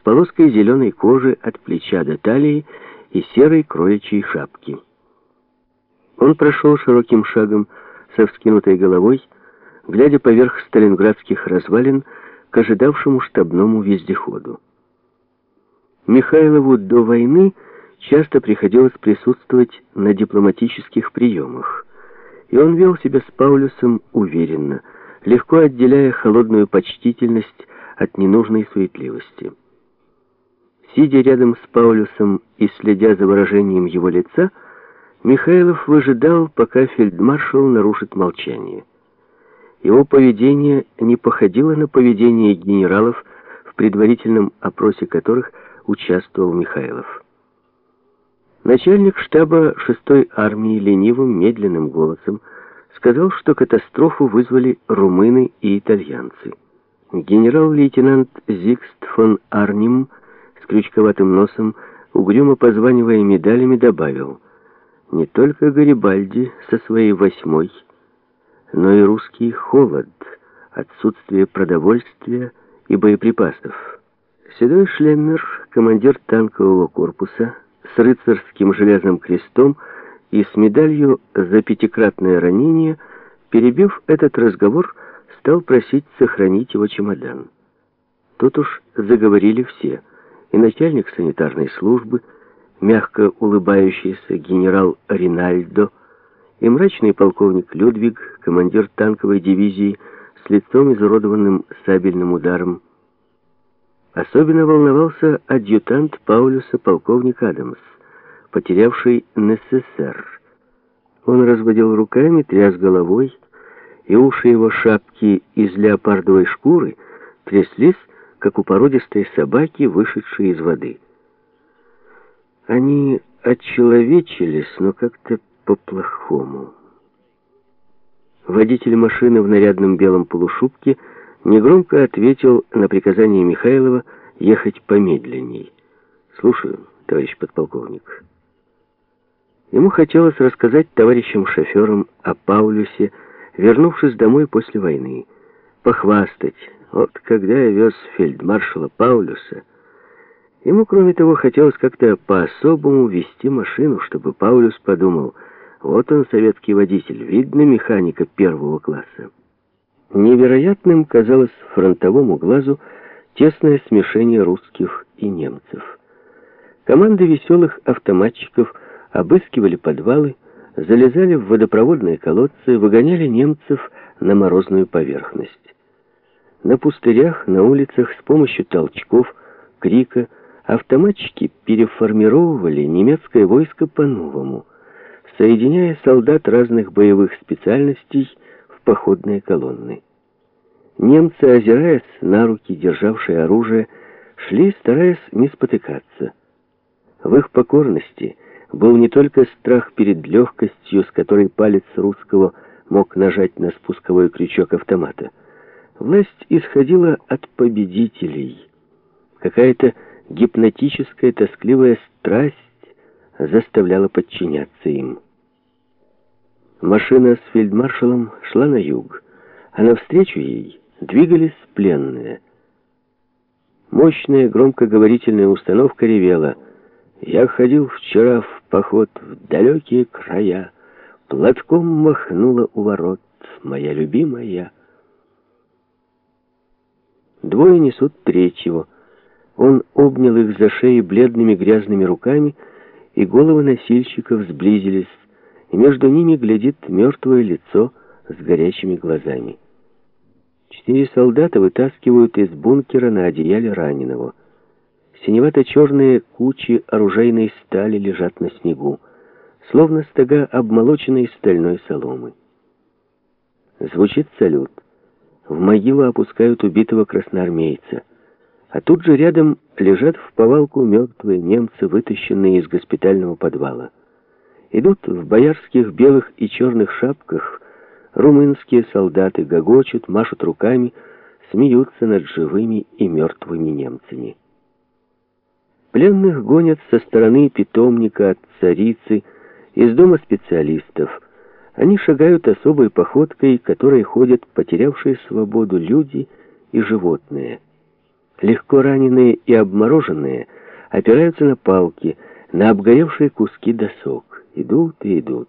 с полоской зеленой кожи от плеча до талии и серой кроечей шапки. Он прошел широким шагом со вскинутой головой, глядя поверх сталинградских развалин к ожидавшему штабному вездеходу. Михайлову до войны часто приходилось присутствовать на дипломатических приемах, и он вел себя с Паулюсом уверенно, легко отделяя холодную почтительность от ненужной суетливости. Сидя рядом с Паулюсом и следя за выражением его лица, Михайлов выжидал, пока фельдмаршал нарушит молчание. Его поведение не походило на поведение генералов, в предварительном опросе которых участвовал Михайлов. Начальник штаба 6-й армии ленивым, медленным голосом сказал, что катастрофу вызвали румыны и итальянцы. Генерал-лейтенант Зигст фон Арним крючковатым носом, угрюмо позванивая медалями, добавил, «Не только Гарибальди со своей восьмой, но и русский холод, отсутствие продовольствия и боеприпасов». Седой Шлеммер, командир танкового корпуса, с рыцарским железным крестом и с медалью за пятикратное ранение, перебив этот разговор, стал просить сохранить его чемодан. Тут уж заговорили все, и начальник санитарной службы, мягко улыбающийся генерал Ринальдо, и мрачный полковник Людвиг, командир танковой дивизии, с лицом изуродованным сабельным ударом, Особенно волновался адъютант Паулюса полковник Адамс, потерявший НССР. Он разводил руками, тряс головой, и уши его шапки из леопардовой шкуры тряслись, как у породистой собаки, вышедшей из воды. Они отчеловечились, но как-то по-плохому. Водитель машины в нарядном белом полушубке — негромко ответил на приказание Михайлова ехать помедленней. «Слушаю, товарищ подполковник». Ему хотелось рассказать товарищам-шоферам о Паулюсе, вернувшись домой после войны, похвастать. Вот когда я вез фельдмаршала Паулюса, ему, кроме того, хотелось как-то по-особому вести машину, чтобы Паулюс подумал, вот он, советский водитель, видно механика первого класса. Невероятным казалось фронтовому глазу тесное смешение русских и немцев. Команды веселых автоматчиков обыскивали подвалы, залезали в водопроводные колодцы, выгоняли немцев на морозную поверхность. На пустырях, на улицах с помощью толчков, крика автоматчики переформировывали немецкое войско по-новому, соединяя солдат разных боевых специальностей походные колонны. Немцы, озираясь на руки, державшие оружие, шли, стараясь не спотыкаться. В их покорности был не только страх перед легкостью, с которой палец русского мог нажать на спусковой крючок автомата. Власть исходила от победителей. Какая-то гипнотическая тоскливая страсть заставляла подчиняться им. Машина с фельдмаршалом шла на юг, а навстречу ей двигались пленные. Мощная громкоговорительная установка ревела. «Я ходил вчера в поход в далекие края, платком махнула у ворот моя любимая». Двое несут третьего. Он обнял их за шеи бледными грязными руками, и головы носильщиков сблизились и между ними глядит мертвое лицо с горящими глазами. Четыре солдата вытаскивают из бункера на одеяле раненого. Синевато-черные кучи оружейной стали лежат на снегу, словно стога обмолоченной стальной соломы. Звучит салют. В могилу опускают убитого красноармейца. А тут же рядом лежат в повалку мертвые немцы, вытащенные из госпитального подвала. Идут в боярских белых и черных шапках, румынские солдаты гогочут, машут руками, смеются над живыми и мертвыми немцами. Пленных гонят со стороны питомника от царицы, из дома специалистов. Они шагают особой походкой, которой ходят потерявшие свободу люди и животные. Легко раненые и обмороженные опираются на палки, на обгоревшие куски досок. Идут и идут.